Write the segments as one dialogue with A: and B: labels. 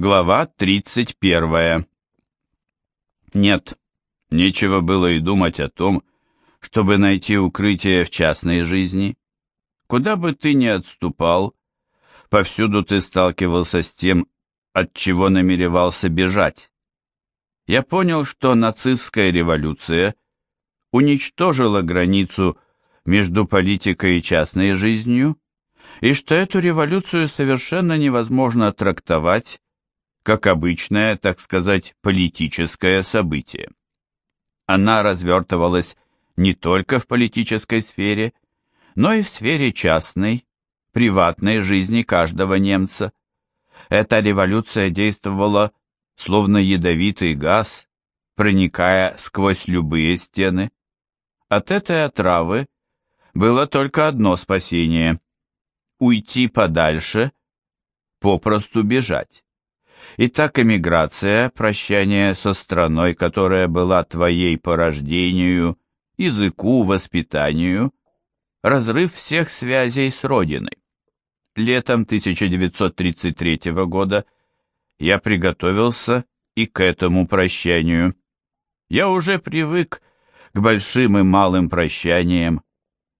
A: Глава 31. Нет, нечего было и думать о том, чтобы найти укрытие в частной жизни. Куда бы ты ни отступал, повсюду ты сталкивался с тем, от чего намеревался бежать. Я понял, что нацистская революция уничтожила границу между политикой и частной жизнью, и что эту революцию совершенно невозможно трактовать как обычное, так сказать, политическое событие. Она развертывалась не только в политической сфере, но и в сфере частной, приватной жизни каждого немца. Эта революция действовала словно ядовитый газ, проникая сквозь любые стены. От этой отравы было только одно спасение – уйти подальше, попросту бежать. Итак, эмиграция, прощание со страной, которая была твоей по рождению, языку, воспитанию, разрыв всех связей с родиной. Летом 1933 года я приготовился и к этому прощанию. Я уже привык к большим и малым прощаниям,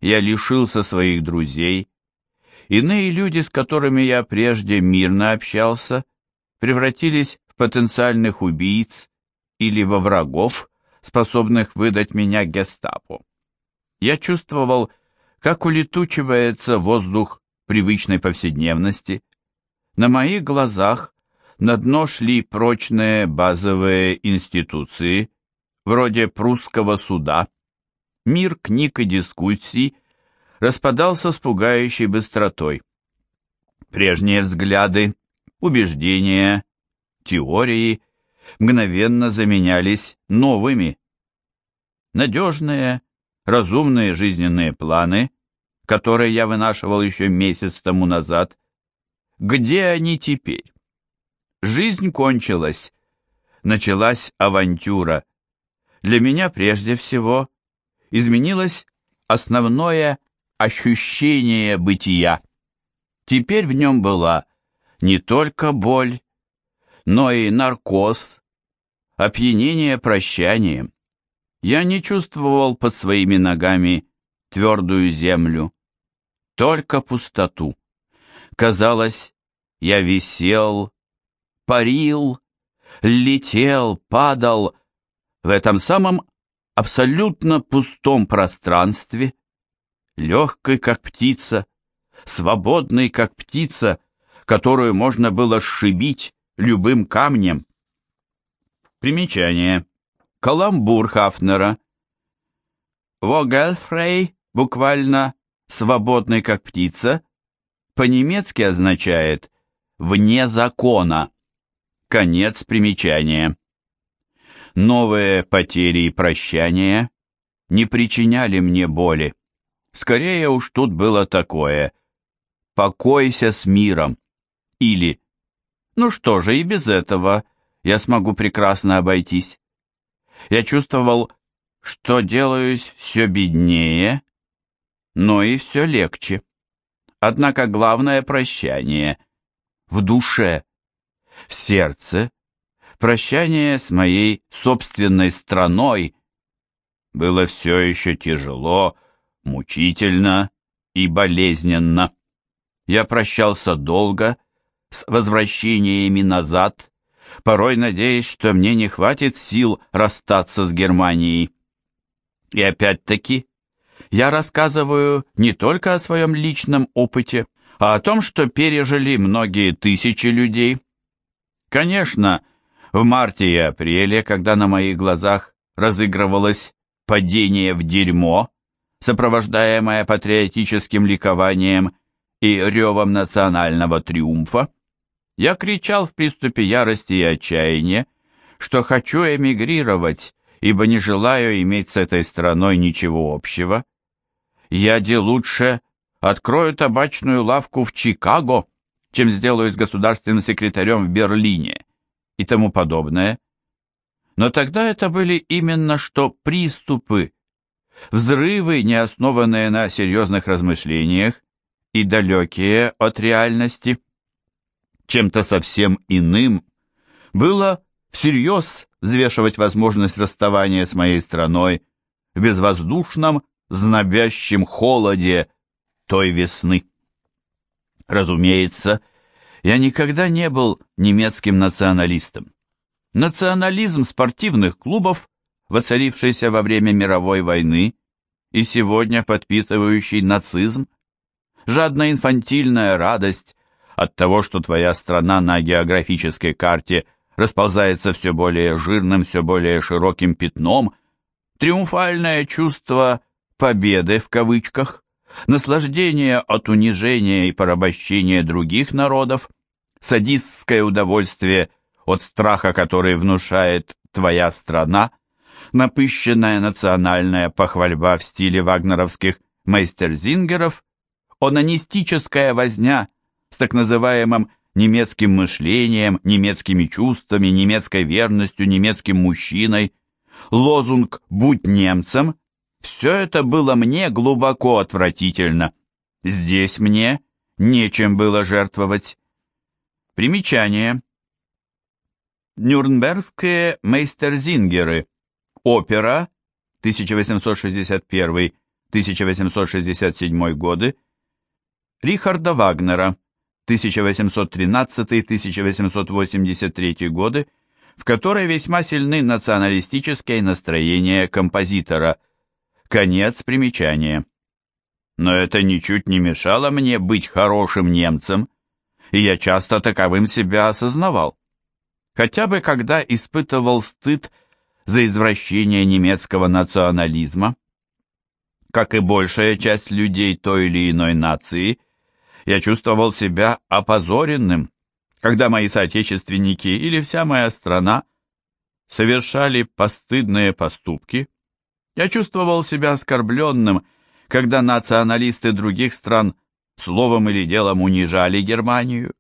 A: я лишился своих друзей. Иные люди, с которыми я прежде мирно общался, превратились в потенциальных убийц или во врагов, способных выдать меня гестапо. Я чувствовал, как улетучивается воздух привычной повседневности. На моих глазах на дно шли прочные базовые институции, вроде прусского суда. Мир книг и дискуссий распадался с пугающей быстротой. Прежние взгляды убеждения, теории мгновенно заменялись новыми. Надежные, разумные жизненные планы, которые я вынашивал еще месяц тому назад, где они теперь? Жизнь кончилась, началась авантюра. Для меня прежде всего изменилось основное ощущение бытия. Теперь в нем была не только боль, но и наркоз, опьянение прощанием. Я не чувствовал под своими ногами твердую землю, только пустоту. Казалось, я висел, парил, летел, падал в этом самом абсолютно пустом пространстве, легкой, как птица, свободный, как птица, которую можно было сшибить любым камнем. Примечание. Каламбур Хафнера. Вогельфрей, буквально «свободный как птица», по-немецки означает «вне закона». Конец примечания. Новые потери и прощания не причиняли мне боли. Скорее уж тут было такое «покойся с миром». Или «Ну что же, и без этого я смогу прекрасно обойтись». Я чувствовал, что делаюсь все беднее, но и все легче. Однако главное прощание в душе, в сердце, прощание с моей собственной страной было все еще тяжело, мучительно и болезненно. Я прощался долго, с возвращениями назад, порой надеясь, что мне не хватит сил расстаться с Германией. И опять-таки, я рассказываю не только о своем личном опыте, а о том, что пережили многие тысячи людей. Конечно, в марте и апреле, когда на моих глазах разыгрывалось падение в дерьмо, сопровождаемое патриотическим ликованием и ревом национального триумфа, я кричал в приступе ярости и отчаяния, что хочу эмигрировать, ибо не желаю иметь с этой страной ничего общего. Я де лучше открою табачную лавку в Чикаго, чем сделаюсь государственным секретарем в Берлине и тому подобное. Но тогда это были именно что приступы, взрывы, не основанные на серьезных размышлениях и далекие от реальности. Чем-то совсем иным, было всерьез взвешивать возможность расставания с моей страной в безвоздушном, знобящем холоде той весны. Разумеется, я никогда не был немецким националистом. Национализм спортивных клубов, воцарившийся во время мировой войны и сегодня подпитывающий нацизм, жадно-инфантильная радость от того, что твоя страна на географической карте расползается все более жирным, все более широким пятном, триумфальное чувство «победы» в кавычках, наслаждение от унижения и порабощения других народов, садистское удовольствие от страха, который внушает твоя страна, напыщенная национальная похвальба в стиле вагнеровских мейстерзингеров, онанистическая возня с так называемым немецким мышлением, немецкими чувствами, немецкой верностью, немецким мужчиной, лозунг «Будь немцем» – все это было мне глубоко отвратительно. Здесь мне нечем было жертвовать. Примечание. Нюрнбергские мейстерзингеры. Опера 1861-1867 годы. Рихарда Вагнера 1813-1883 годы, в которой весьма сильны националистические настроения композитора. Конец примечания. Но это ничуть не мешало мне быть хорошим немцем, и я часто таковым себя осознавал. Хотя бы когда испытывал стыд за извращение немецкого национализма. Как и большая часть людей той или иной нации, я чувствовал себя опозоренным, когда мои соотечественники или вся моя страна совершали постыдные поступки. Я чувствовал себя оскорбленным, когда националисты других стран словом или делом унижали Германию.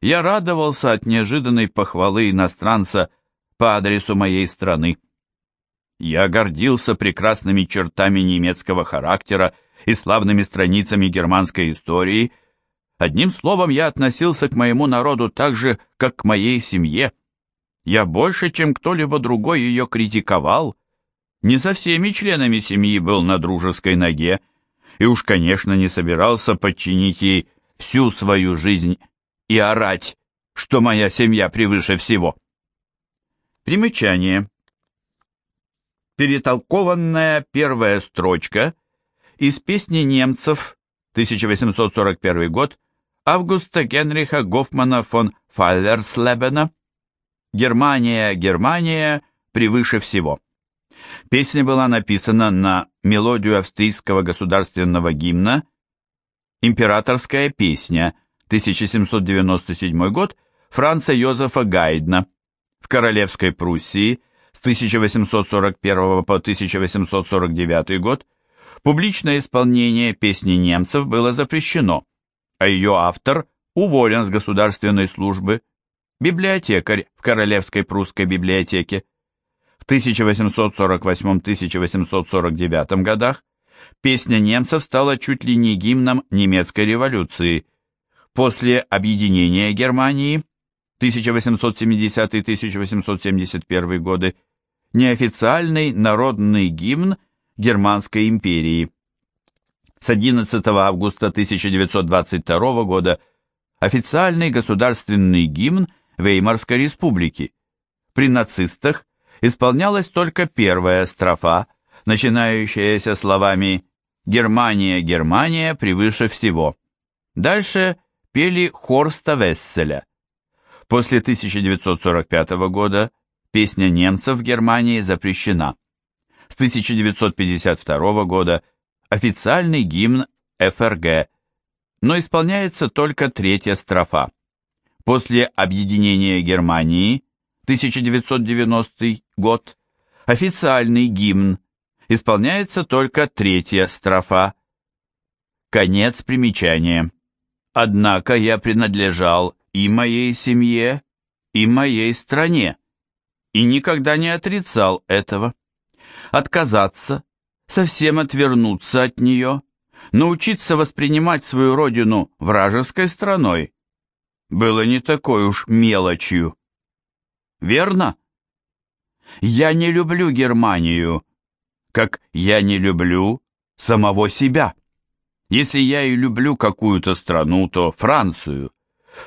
A: Я радовался от неожиданной похвалы иностранца по адресу моей страны. Я гордился прекрасными чертами немецкого характера и славными страницами германской истории. Одним словом, я относился к моему народу так же, как к моей семье. Я больше, чем кто-либо другой ее критиковал. Не со всеми членами семьи был на дружеской ноге, и уж, конечно, не собирался подчинить ей всю свою жизнь и орать, что моя семья превыше всего. Примечание. Перетолкованная первая строчка из песни немцев 1841 год Августа Генриха Гофмана фон Фаллерслебена «Германия, Германия превыше всего». Песня была написана на мелодию австрийского государственного гимна «Императорская песня» 1797 год Франца Йозефа Гайдна в Королевской Пруссии с 1841 по 1849 год публичное исполнение песни немцев было запрещено, а ее автор уволен с государственной службы, библиотекарь в Королевской прусской библиотеке. В 1848-1849 годах песня немцев стала чуть ли не гимном немецкой революции. После объединения Германии 1870-1871 годы неофициальный народный гимн Германской империи. С 11 августа 1922 года официальный государственный гимн Веймарской республики. При нацистах исполнялась только первая строфа, начинающаяся словами «Германия, Германия превыше всего». Дальше пели Хорста Весселя. После 1945 года песня немцев в Германии запрещена. С 1952 года официальный гимн ФРГ, но исполняется только третья строфа. После объединения Германии 1990 год, официальный гимн, исполняется только третья строфа. Конец примечания. Однако я принадлежал и моей семье, и моей стране, и никогда не отрицал этого. Отказаться, совсем отвернуться от нее, научиться воспринимать свою родину вражеской страной было не такой уж мелочью. Верно? Я не люблю Германию, как я не люблю самого себя. Если я и люблю какую-то страну, то Францию.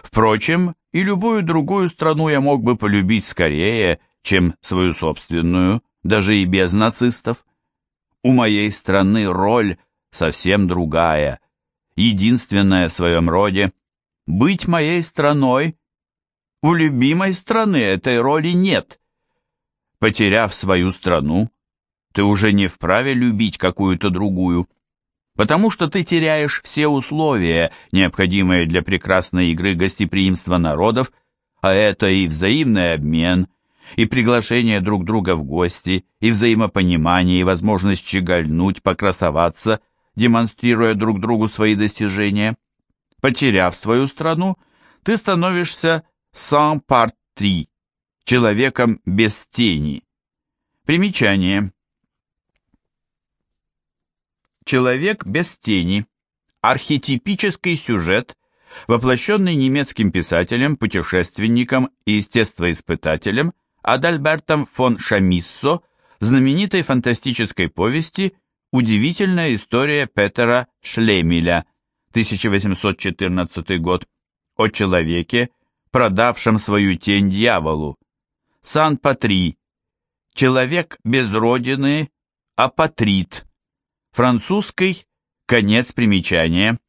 A: Впрочем, и любую другую страну я мог бы полюбить скорее, чем свою собственную, даже и без нацистов. У моей страны роль совсем другая, единственная в своем роде. Быть моей страной, у любимой страны этой роли нет. Потеряв свою страну, ты уже не вправе любить какую-то другую, потому что ты теряешь все условия, необходимые для прекрасной игры гостеприимства народов, а это и взаимный обмен, и приглашение друг друга в гости, и взаимопонимание, и возможность щегольнуть, покрасоваться, демонстрируя друг другу свои достижения. Потеряв свою страну, ты становишься sans part человеком без тени. Примечание. Человек без тени. Архетипический сюжет, воплощенный немецким писателем, путешественником и естествоиспытателем Адальбертом фон Шамиссо знаменитой фантастической повести «Удивительная история Петера Шлемеля» 1814 год о человеке, продавшем свою тень дьяволу. Сан-Патри. Человек без родины, апатрит. Французский. Конец примечания.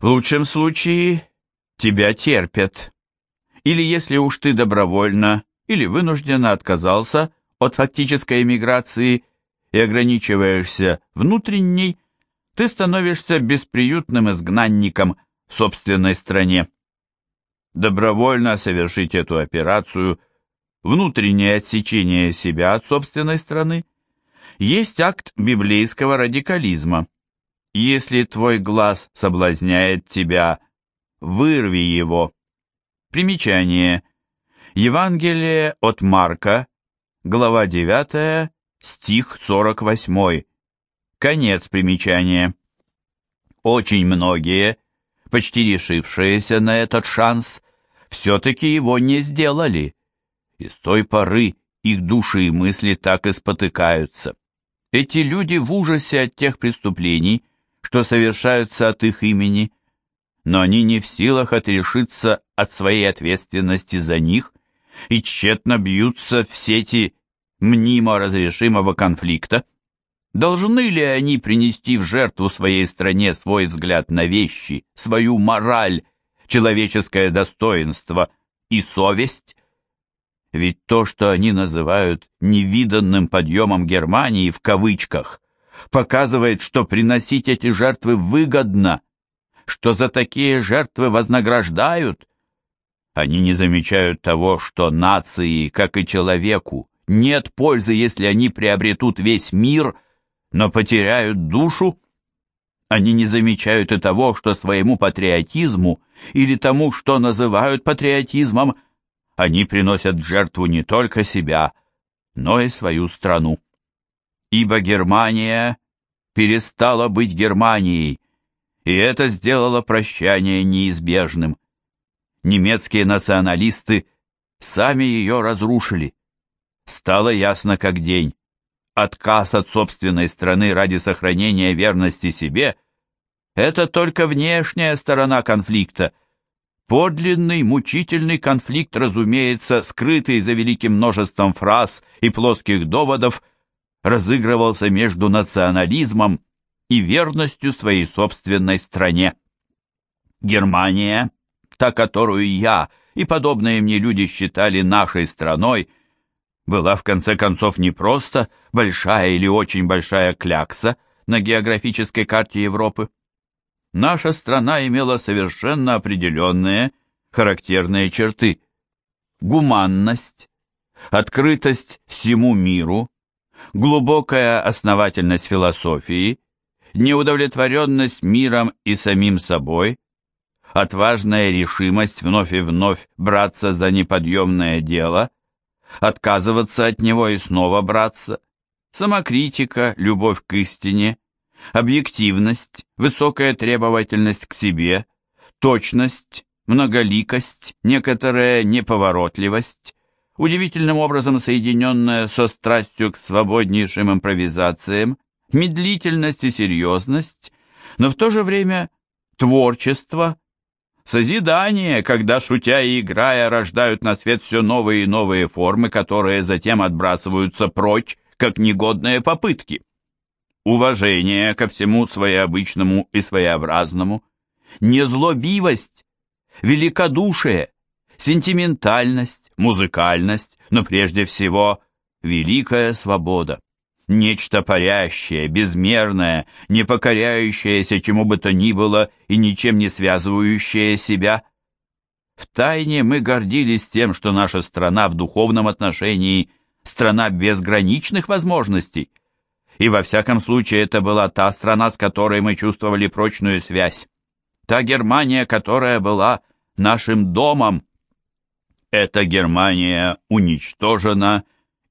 A: В лучшем случае тебя терпят или если уж ты добровольно или вынужденно отказался от фактической эмиграции и ограничиваешься внутренней, ты становишься бесприютным изгнанником в собственной стране. Добровольно совершить эту операцию, внутреннее отсечение себя от собственной страны, есть акт библейского радикализма. Если твой глаз соблазняет тебя, вырви его. Примечание. Евангелие от Марка, глава 9, стих 48. Конец примечания. Очень многие, почти решившиеся на этот шанс, все-таки его не сделали, и с той поры их души и мысли так и спотыкаются. Эти люди в ужасе от тех преступлений, что совершаются от их имени, но они не в силах отрешиться от своей ответственности за них и тщетно бьются в сети мнимо разрешимого конфликта. Должны ли они принести в жертву своей стране свой взгляд на вещи, свою мораль, человеческое достоинство и совесть? Ведь то, что они называют «невиданным подъемом Германии» в кавычках, показывает, что приносить эти жертвы выгодно – что за такие жертвы вознаграждают. Они не замечают того, что нации, как и человеку, нет пользы, если они приобретут весь мир, но потеряют душу. Они не замечают и того, что своему патриотизму или тому, что называют патриотизмом, они приносят жертву не только себя, но и свою страну. Ибо Германия перестала быть Германией, и это сделало прощание неизбежным. Немецкие националисты сами ее разрушили. Стало ясно как день. Отказ от собственной страны ради сохранения верности себе – это только внешняя сторона конфликта. Подлинный, мучительный конфликт, разумеется, скрытый за великим множеством фраз и плоских доводов, разыгрывался между национализмом и верностью своей собственной стране. Германия, та, которую я и подобные мне люди считали нашей страной, была в конце концов не просто большая или очень большая клякса на географической карте Европы. Наша страна имела совершенно определенные характерные черты. Гуманность, открытость всему миру, глубокая основательность философии, неудовлетворенность миром и самим собой, отважная решимость вновь и вновь браться за неподъемное дело, отказываться от него и снова браться, самокритика, любовь к истине, объективность, высокая требовательность к себе, точность, многоликость, некоторая неповоротливость, удивительным образом соединенная со страстью к свободнейшим импровизациям, медлительность и серьезность, но в то же время творчество, созидание, когда, шутя и играя, рождают на свет все новые и новые формы, которые затем отбрасываются прочь, как негодные попытки. Уважение ко всему своеобычному и своеобразному, незлобивость, великодушие, сентиментальность, музыкальность, но прежде всего великая свобода. Нечто парящее, безмерное, не покоряющееся чему бы то ни было и ничем не связывающее себя. Втайне мы гордились тем, что наша страна в духовном отношении страна безграничных возможностей. И во всяком случае это была та страна, с которой мы чувствовали прочную связь. Та Германия, которая была нашим домом. Эта Германия уничтожена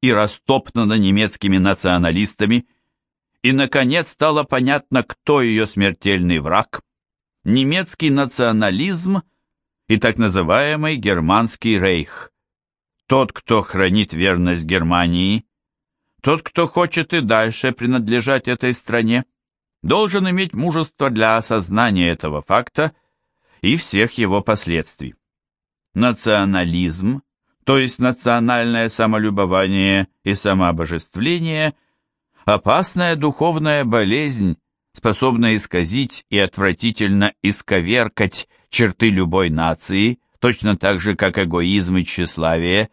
A: и растоптана немецкими националистами, и, наконец, стало понятно, кто ее смертельный враг. Немецкий национализм и так называемый Германский рейх. Тот, кто хранит верность Германии, тот, кто хочет и дальше принадлежать этой стране, должен иметь мужество для осознания этого факта и всех его последствий. Национализм, то есть национальное самолюбование и самообожествление, опасная духовная болезнь, способная исказить и отвратительно исковеркать черты любой нации, точно так же, как эгоизм и тщеславие,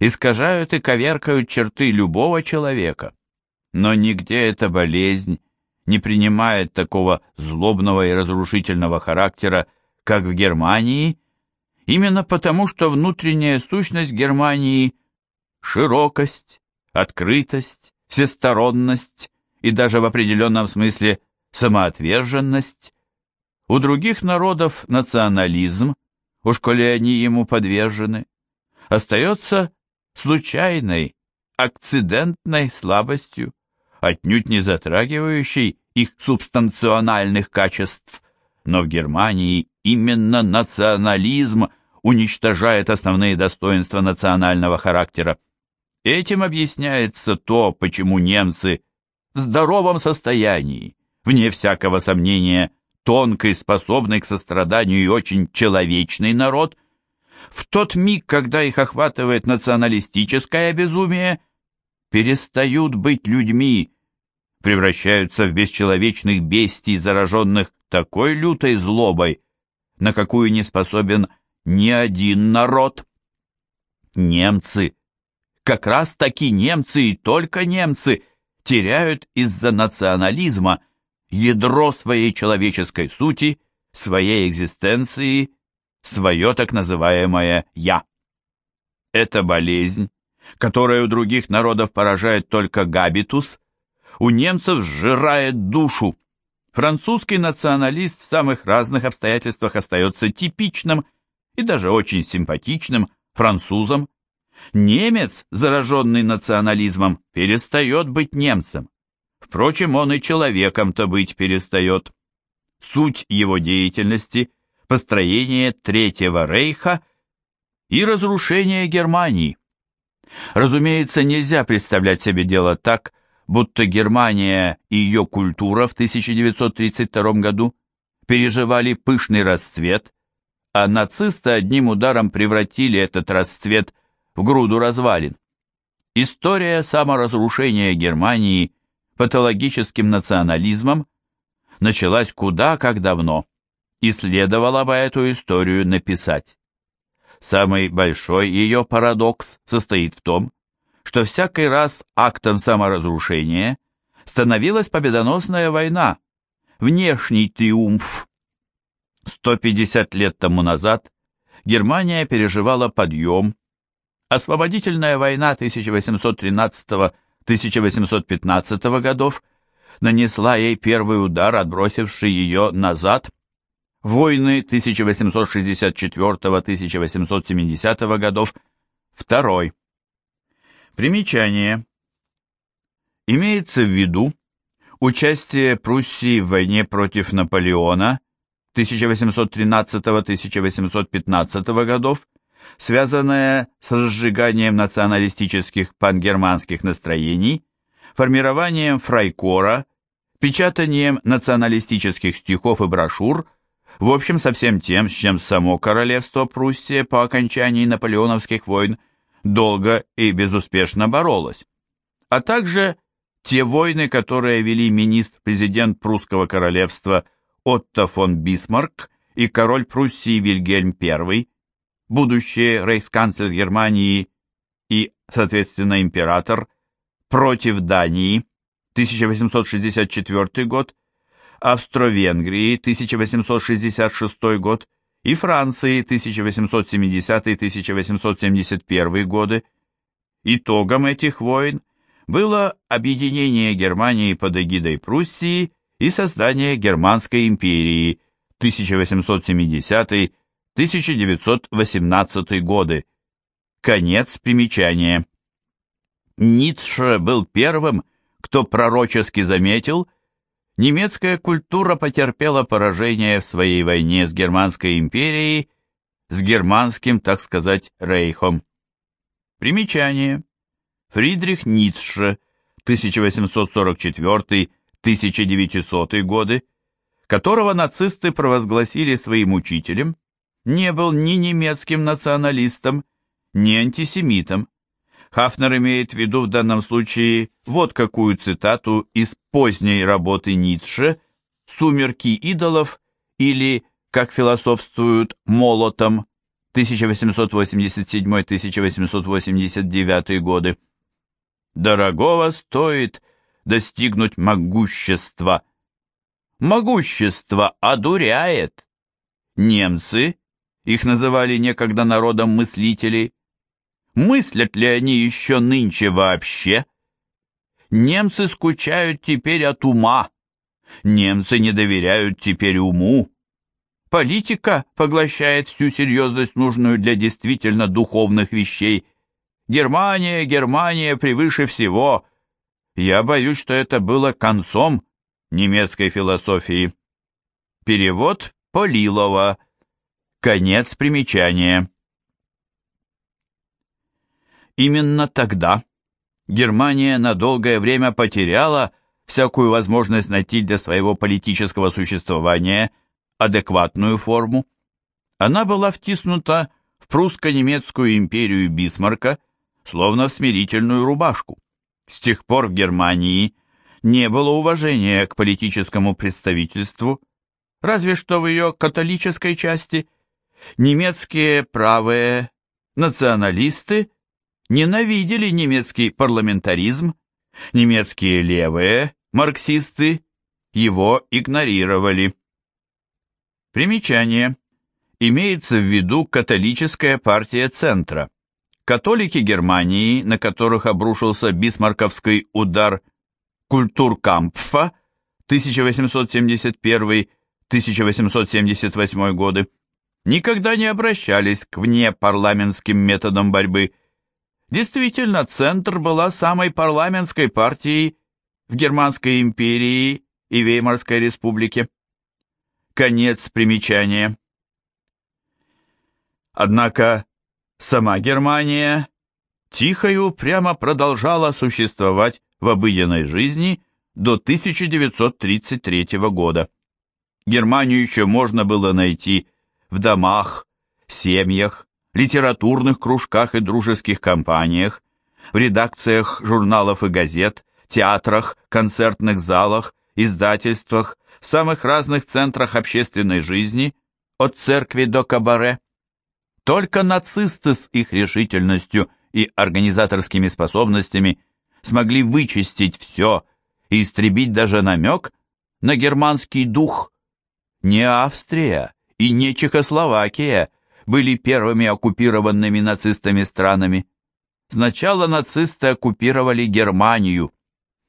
A: искажают и коверкают черты любого человека. Но нигде эта болезнь не принимает такого злобного и разрушительного характера, как в Германии, именно потому, что внутренняя сущность Германии – широкость, открытость, всесторонность и даже в определенном смысле самоотверженность. У других народов национализм – уж коли они ему подвержены, остается случайной, акцидентной слабостью, отнюдь не затрагивающей их субстанциональных качеств. Но в Германии именно национализм уничтожает основные достоинства национального характера. Этим объясняется то, почему немцы в здоровом состоянии, вне всякого сомнения, тонкий, способный к состраданию и очень человечный народ, в тот миг, когда их охватывает националистическое безумие, перестают быть людьми, превращаются в бесчеловечных бестий, зараженных такой лютой злобой, на какую не способен ни один народ. Немцы, как раз таки немцы и только немцы, теряют из-за национализма ядро своей человеческой сути, своей экзистенции, свое так называемое «я». Эта болезнь, которая у других народов поражает только габитус, у немцев сжирает душу. Французский националист в самых разных обстоятельствах остается типичным и даже очень симпатичным французом. Немец, зараженный национализмом, перестает быть немцем. Впрочем, он и человеком-то быть перестает. Суть его деятельности – построение Третьего Рейха и разрушение Германии. Разумеется, нельзя представлять себе дело так, будто Германия и ее культура в 1932 году переживали пышный расцвет, а нацисты одним ударом превратили этот расцвет в груду развалин. История саморазрушения Германии патологическим национализмом началась куда как давно, и следовало бы эту историю написать. Самый большой ее парадокс состоит в том, что всякий раз актом саморазрушения становилась победоносная война, внешний триумф. 150 лет тому назад Германия переживала подъем, освободительная война 1813 года 1815 годов нанесла ей первый удар, отбросивший ее назад. Войны 1864-1870 годов – второй. Примечание. Имеется в виду участие Пруссии в войне против Наполеона 1813-1815 годов, связанная с разжиганием националистических пангерманских настроений, формированием фрайкора, печатанием националистических стихов и брошюр, в общем, со всем тем, с чем само королевство Пруссия по окончании наполеоновских войн долго и безуспешно боролось, а также те войны, которые вели министр-президент прусского королевства Отто фон Бисмарк и король Пруссии Вильгельм I, будущий рейхсканцлер Германии и, соответственно, император, против Дании, 1864 год, Австро-Венгрии, 1866 год, и Франции, 1870-1871 годы. Итогом этих войн было объединение Германии под эгидой Пруссии и создание Германской империи 1870-1918 годы. Конец примечания. Ницше был первым, кто пророчески заметил, немецкая культура потерпела поражение в своей войне с Германской империей, с германским, так сказать, рейхом. Примечание. Фридрих Ницше, 1844-1900 годы, которого нацисты провозгласили своим учителем, не был ни немецким националистом, ни антисемитом. Хафнер имеет в виду в данном случае вот какую цитату из поздней работы Ницше «Сумерки идолов» или, как философствуют, «Молотом» 1887-1889 годы дорогого стоит достигнуть могущества. Могущество одуряет. Немцы, их называли некогда народом мыслителей, мыслят ли они еще нынче вообще? Немцы скучают теперь от ума. Немцы не доверяют теперь уму. Политика поглощает всю серьезность, нужную для действительно духовных вещей – Германия, Германия превыше всего. Я боюсь, что это было концом немецкой философии. Перевод Полилова. Конец примечания. Именно тогда Германия на долгое время потеряла всякую возможность найти для своего политического существования адекватную форму. Она была втиснута в прусско-немецкую империю Бисмарка словно в смирительную рубашку. С тех пор в Германии не было уважения к политическому представительству, разве что в ее католической части. Немецкие правые националисты ненавидели немецкий парламентаризм, немецкие левые марксисты его игнорировали. Примечание. Имеется в виду католическая партия центра. Католики Германии, на которых обрушился бисмарковский удар Культуркампфа 1871-1878 годы, никогда не обращались к внепарламентским методам борьбы. Действительно, Центр была самой парламентской партией в Германской империи и Веймарской республике. Конец примечания. Однако Сама Германия тихою прямо продолжала существовать в обыденной жизни до 1933 года. Германию еще можно было найти в домах, семьях, литературных кружках и дружеских компаниях, в редакциях журналов и газет, театрах, концертных залах, издательствах, в самых разных центрах общественной жизни, от церкви до кабаре. Только нацисты с их решительностью и организаторскими способностями смогли вычистить все и истребить даже намек на германский дух. Не Австрия и не Чехословакия были первыми оккупированными нацистами странами. Сначала нацисты оккупировали Германию.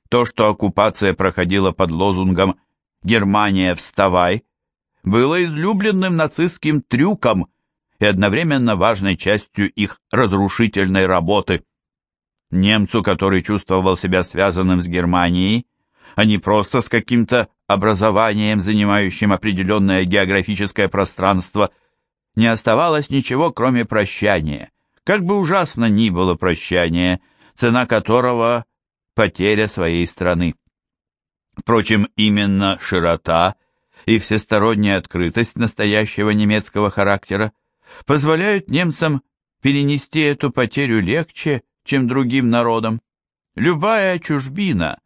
A: То, что оккупация проходила под лозунгом «Германия, вставай», было излюбленным нацистским трюком – и одновременно важной частью их разрушительной работы. Немцу, который чувствовал себя связанным с Германией, а не просто с каким-то образованием, занимающим определенное географическое пространство, не оставалось ничего, кроме прощания. Как бы ужасно ни было прощание, цена которого – потеря своей страны. Впрочем, именно широта и всесторонняя открытость настоящего немецкого характера позволяют немцам перенести эту потерю легче, чем другим народам. Любая чужбина,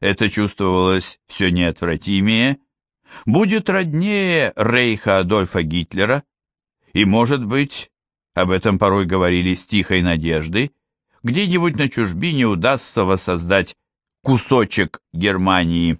A: это чувствовалось все неотвратимее, будет роднее Рейха Адольфа Гитлера, и, может быть, об этом порой говорили с тихой надеждой, где-нибудь на чужбине удастся воссоздать кусочек Германии.